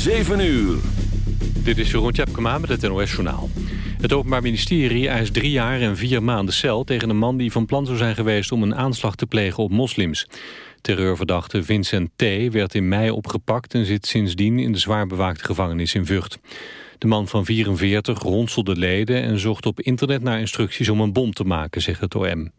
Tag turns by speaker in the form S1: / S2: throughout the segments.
S1: 7 uur.
S2: Dit is Jeroen Tjepkema met het NOS Journaal. Het Openbaar Ministerie eist drie jaar en vier maanden cel... tegen een man die van plan zou zijn geweest om een aanslag te plegen op moslims. Terreurverdachte Vincent T. werd in mei opgepakt... en zit sindsdien in de zwaar bewaakte gevangenis in Vught. De man van 44 ronselde leden en zocht op internet naar instructies om een bom te maken, zegt het OM.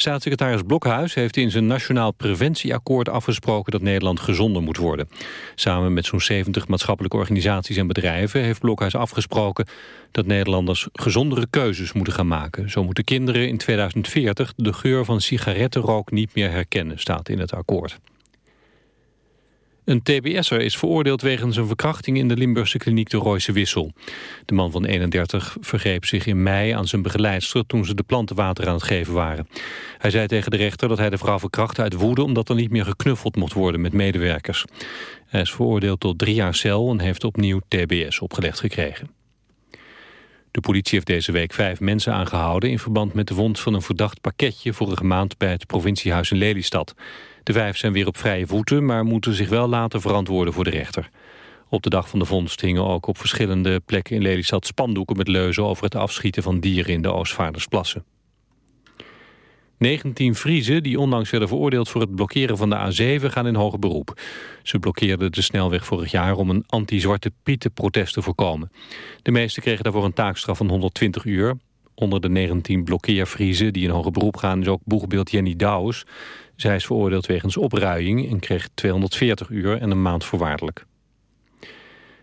S2: Staatssecretaris Blokhuis heeft in zijn Nationaal Preventieakkoord afgesproken dat Nederland gezonder moet worden. Samen met zo'n 70 maatschappelijke organisaties en bedrijven heeft Blokhuis afgesproken dat Nederlanders gezondere keuzes moeten gaan maken. Zo moeten kinderen in 2040 de geur van sigarettenrook niet meer herkennen, staat in het akkoord. Een tbs'er is veroordeeld wegens een verkrachting in de Limburgse kliniek de Royse Wissel. De man van 31 vergreep zich in mei aan zijn begeleidster toen ze de planten water aan het geven waren. Hij zei tegen de rechter dat hij de vrouw verkrachtte uit woede omdat er niet meer geknuffeld mocht worden met medewerkers. Hij is veroordeeld tot drie jaar cel en heeft opnieuw tbs opgelegd gekregen. De politie heeft deze week vijf mensen aangehouden... in verband met de vondst van een verdacht pakketje... vorige maand bij het provinciehuis in Lelystad. De vijf zijn weer op vrije voeten, maar moeten zich wel laten verantwoorden voor de rechter. Op de dag van de vondst hingen ook op verschillende plekken in Lelystad spandoeken met leuzen over het afschieten van dieren in de Oostvaardersplassen. 19 Friezen die onlangs werden veroordeeld voor het blokkeren van de A7 gaan in hoger beroep. Ze blokkeerden de snelweg vorig jaar om een anti-zwarte pieten protest te voorkomen. De meesten kregen daarvoor een taakstraf van 120 uur. Onder de 19 blokkeervriezen die in hoger beroep gaan is ook boegbeeld Jenny Douwes. Zij is veroordeeld wegens opruiing en kreeg 240 uur en een maand voorwaardelijk.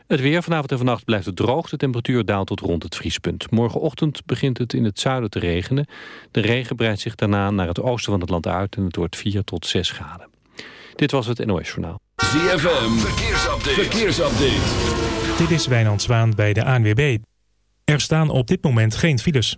S2: Het weer vanavond en vannacht blijft het droog. De temperatuur daalt tot rond het vriespunt. Morgenochtend begint het in het zuiden te regenen. De regen breidt zich daarna naar het oosten van het land uit... en het wordt 4 tot 6 graden. Dit was het NOS Journaal.
S1: ZFM, verkeersupdate. verkeersupdate.
S3: Dit is Wijnand Zwaan bij de ANWB. Er staan op dit moment geen files.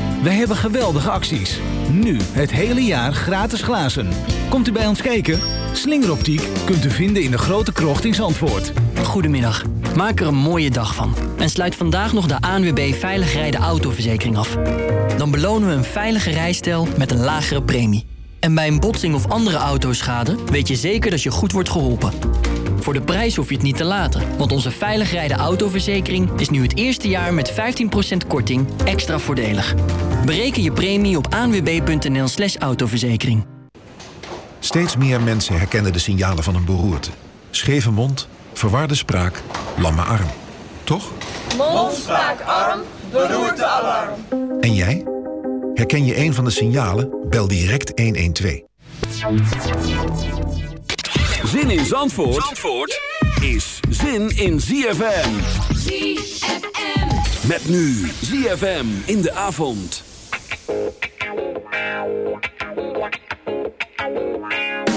S4: Wij hebben geweldige acties. Nu het hele jaar gratis glazen. Komt u bij ons kijken? Slingeroptiek kunt u vinden in de grote krocht in Zandvoort.
S5: Goedemiddag. Maak er een mooie dag van. En sluit vandaag nog de ANWB Veilig Rijden Autoverzekering af. Dan belonen we een veilige rijstijl met een lagere premie. En bij een botsing of andere autoschade weet je zeker dat je goed wordt geholpen. Voor de prijs hoef je het niet te laten, want onze Veilig Rijden Autoverzekering is nu het eerste jaar met 15% korting extra voordelig. Bereken je premie op anwb.nl slash autoverzekering.
S6: Steeds meer mensen herkennen de signalen van een beroerte. Scheve mond, verwarde spraak, lamme arm. Toch?
S7: Mond, spraak, arm, beroerte, alarm.
S6: En jij? Herken je een van de signalen? Bel direct 112.
S1: Zin in Zandvoort, Zandvoort is zin in ZFM.
S8: ZFM.
S1: Met nu ZFM in de avond.
S9: Thank you.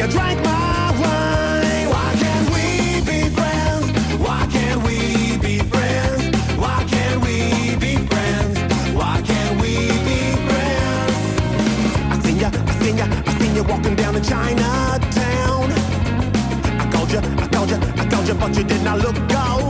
S9: you drank my wine. Why can't we be friends? Why can't we be friends? Why can't we be friends? Why can't we be friends? I seen ya, I seen ya, I seen walking down in Chinatown. I called you, I called you, I called you, but you did not look
S10: out.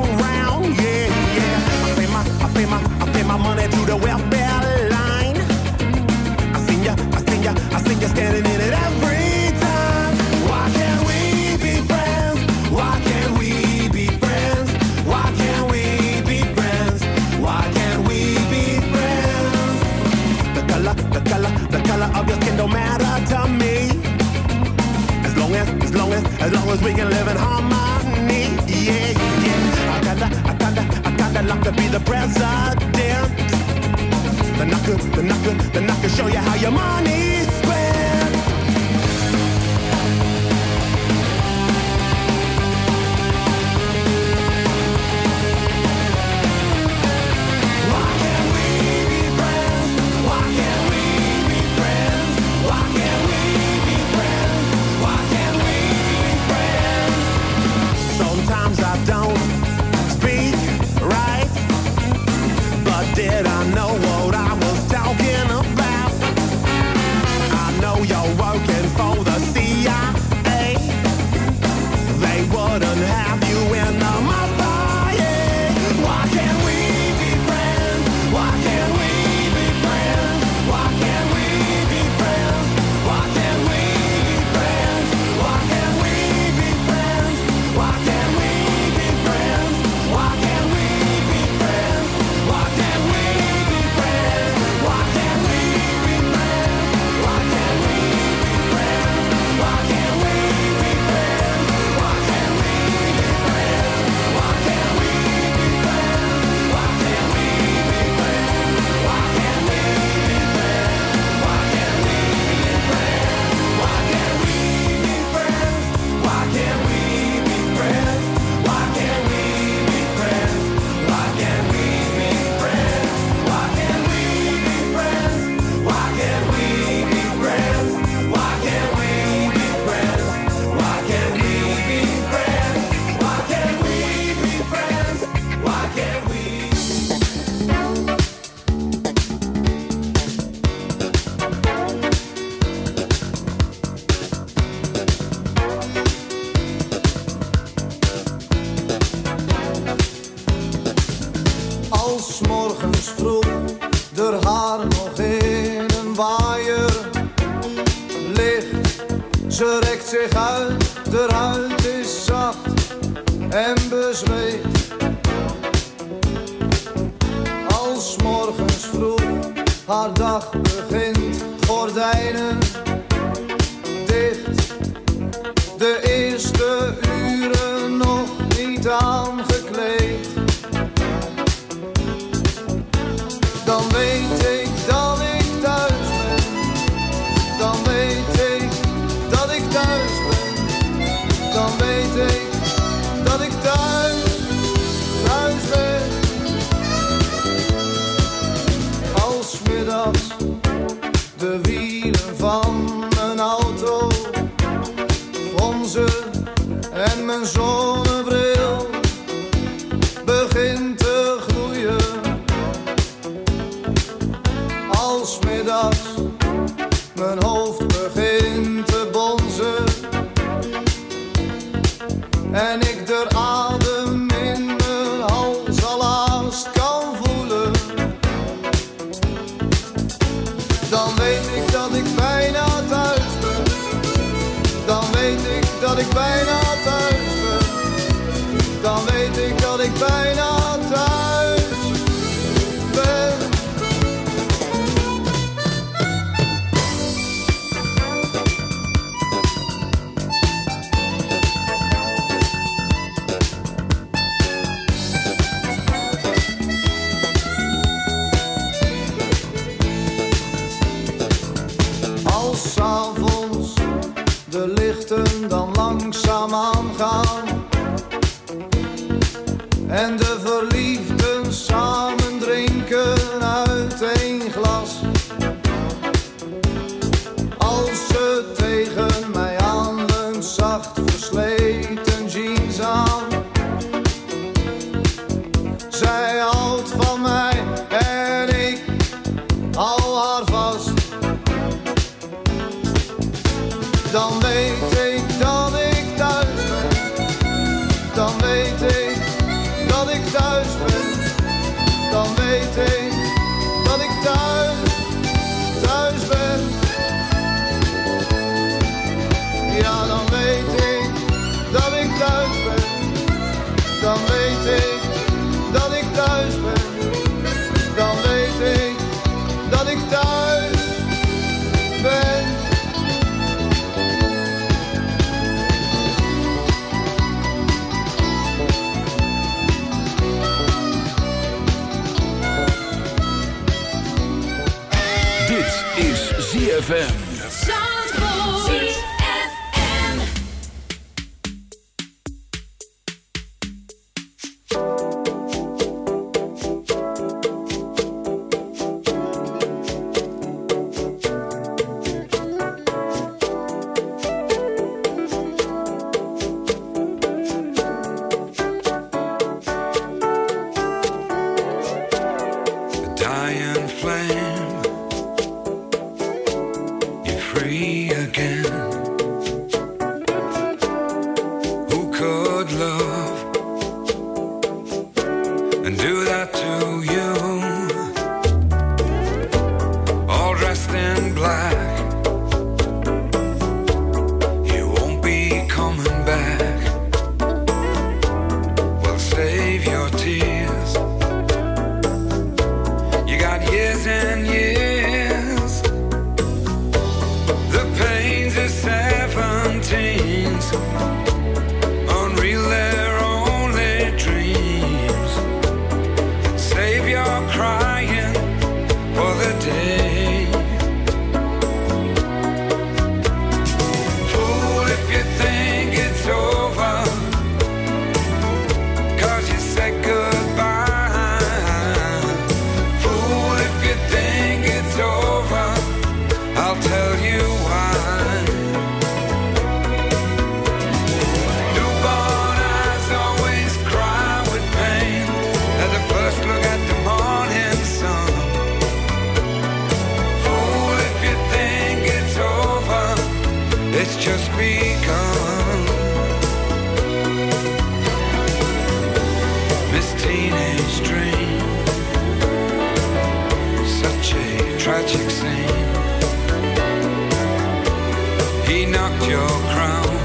S10: Zandvoort. Tragic scene. He knocked your crown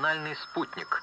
S11: национальный спутник,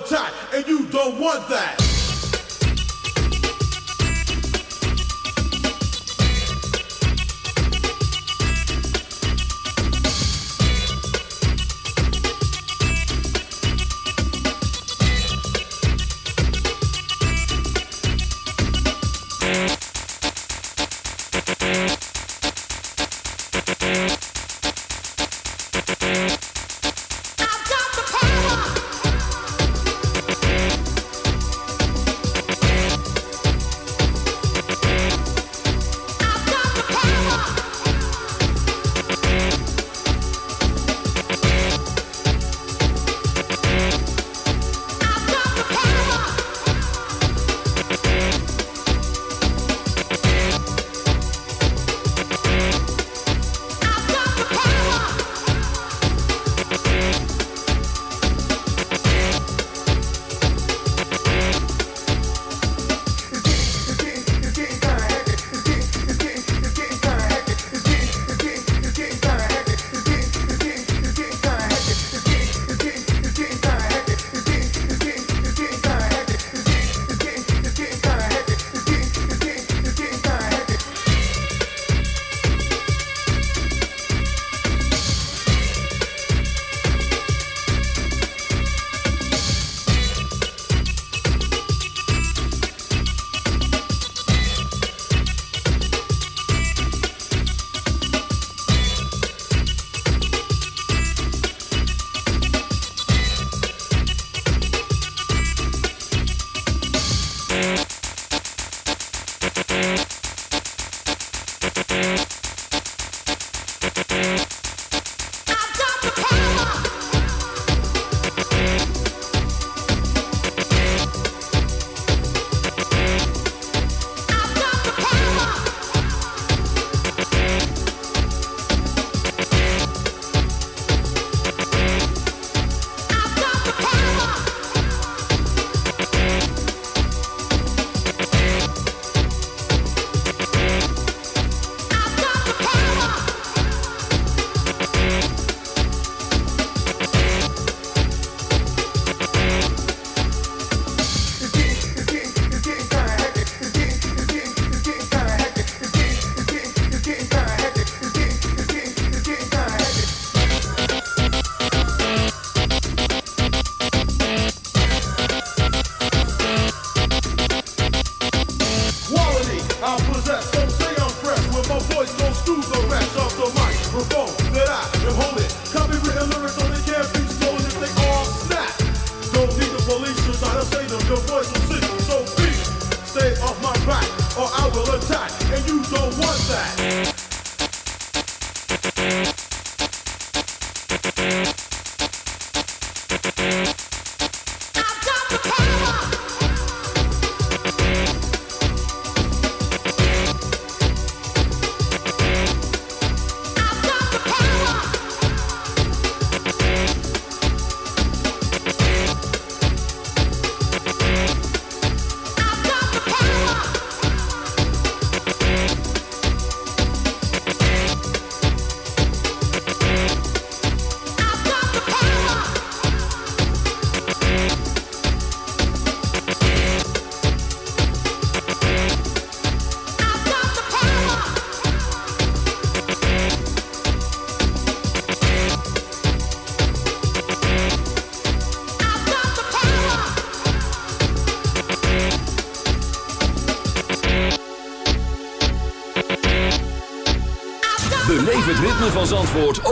S12: the and you don't want that.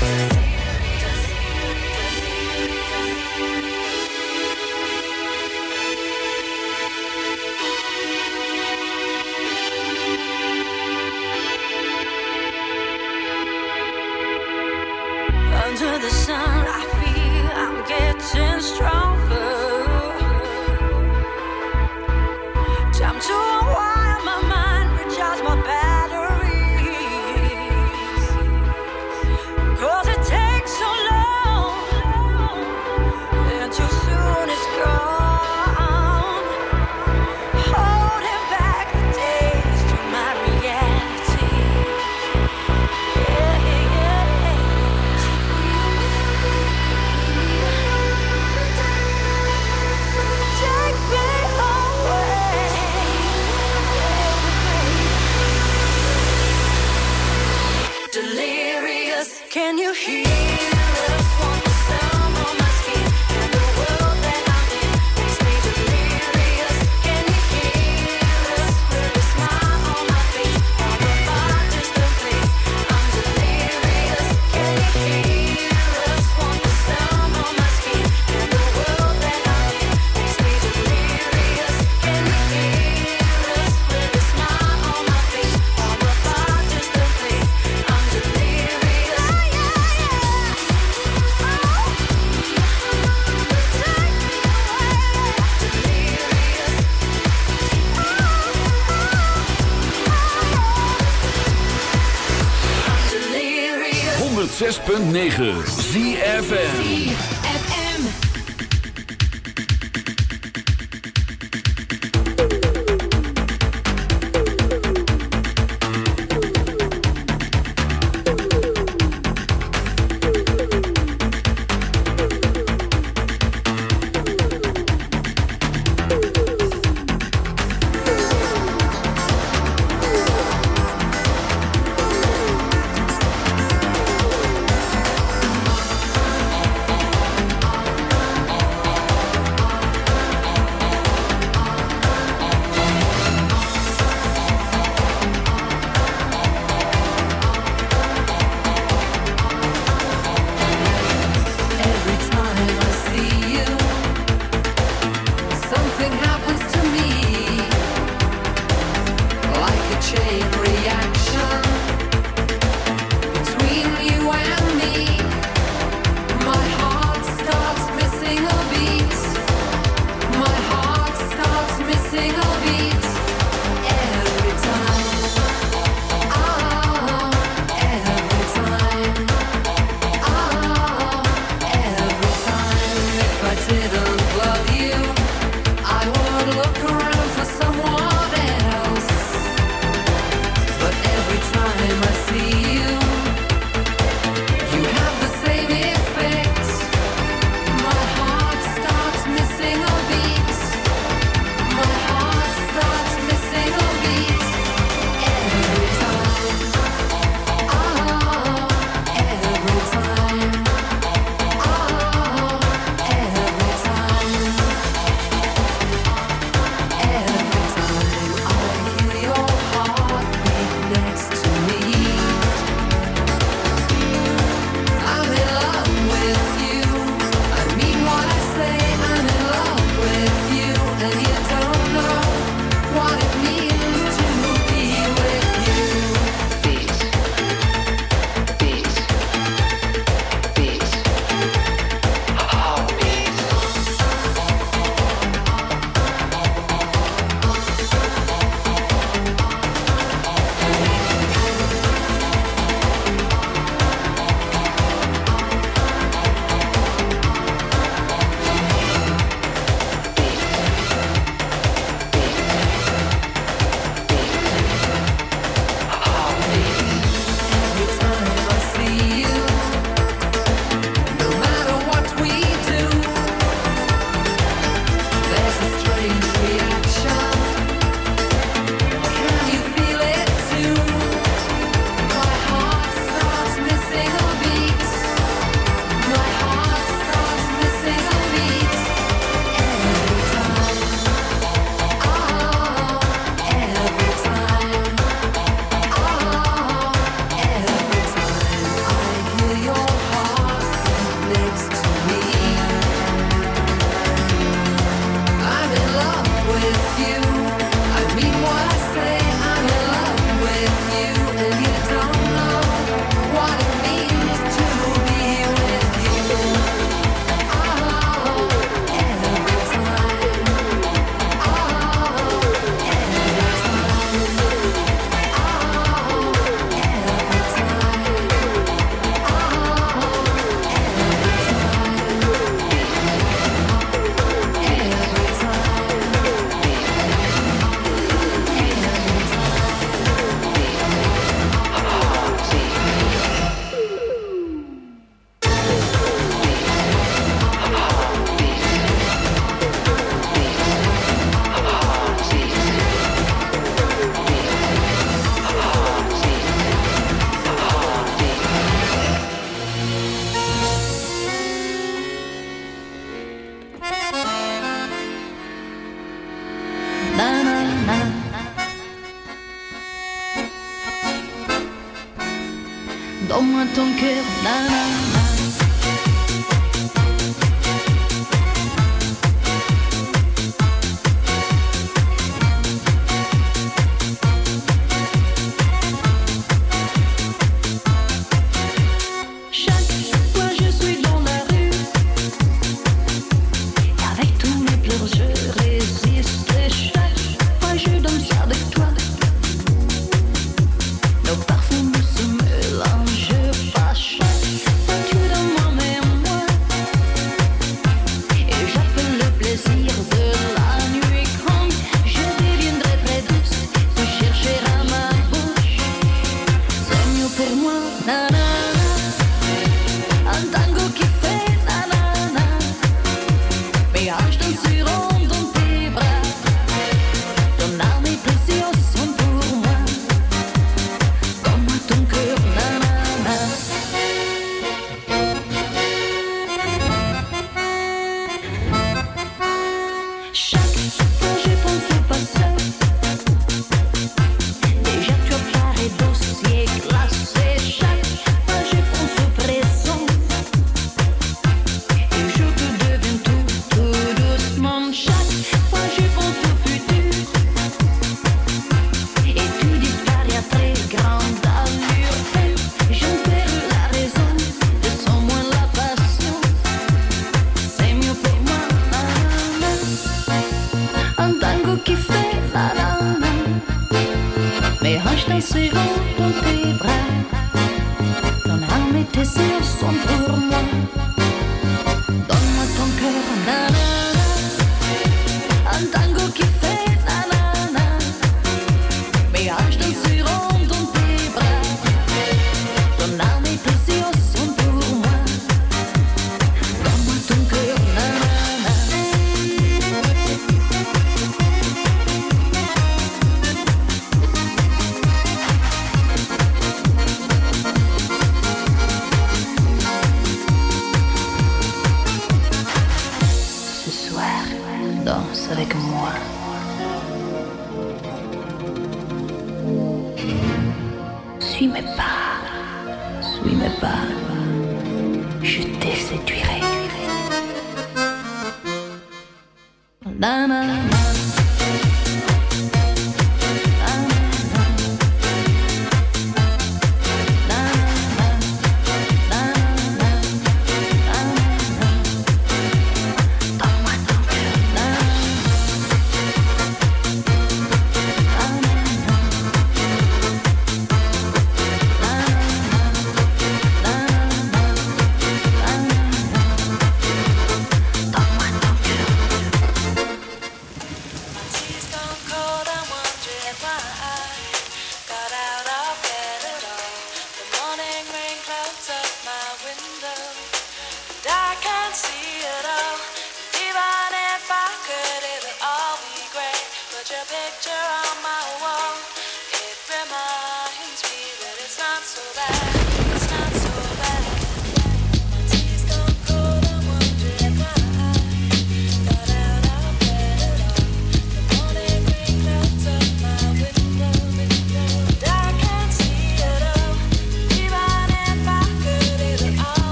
S13: Bye. 106.9 ZFN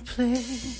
S14: my
S15: place.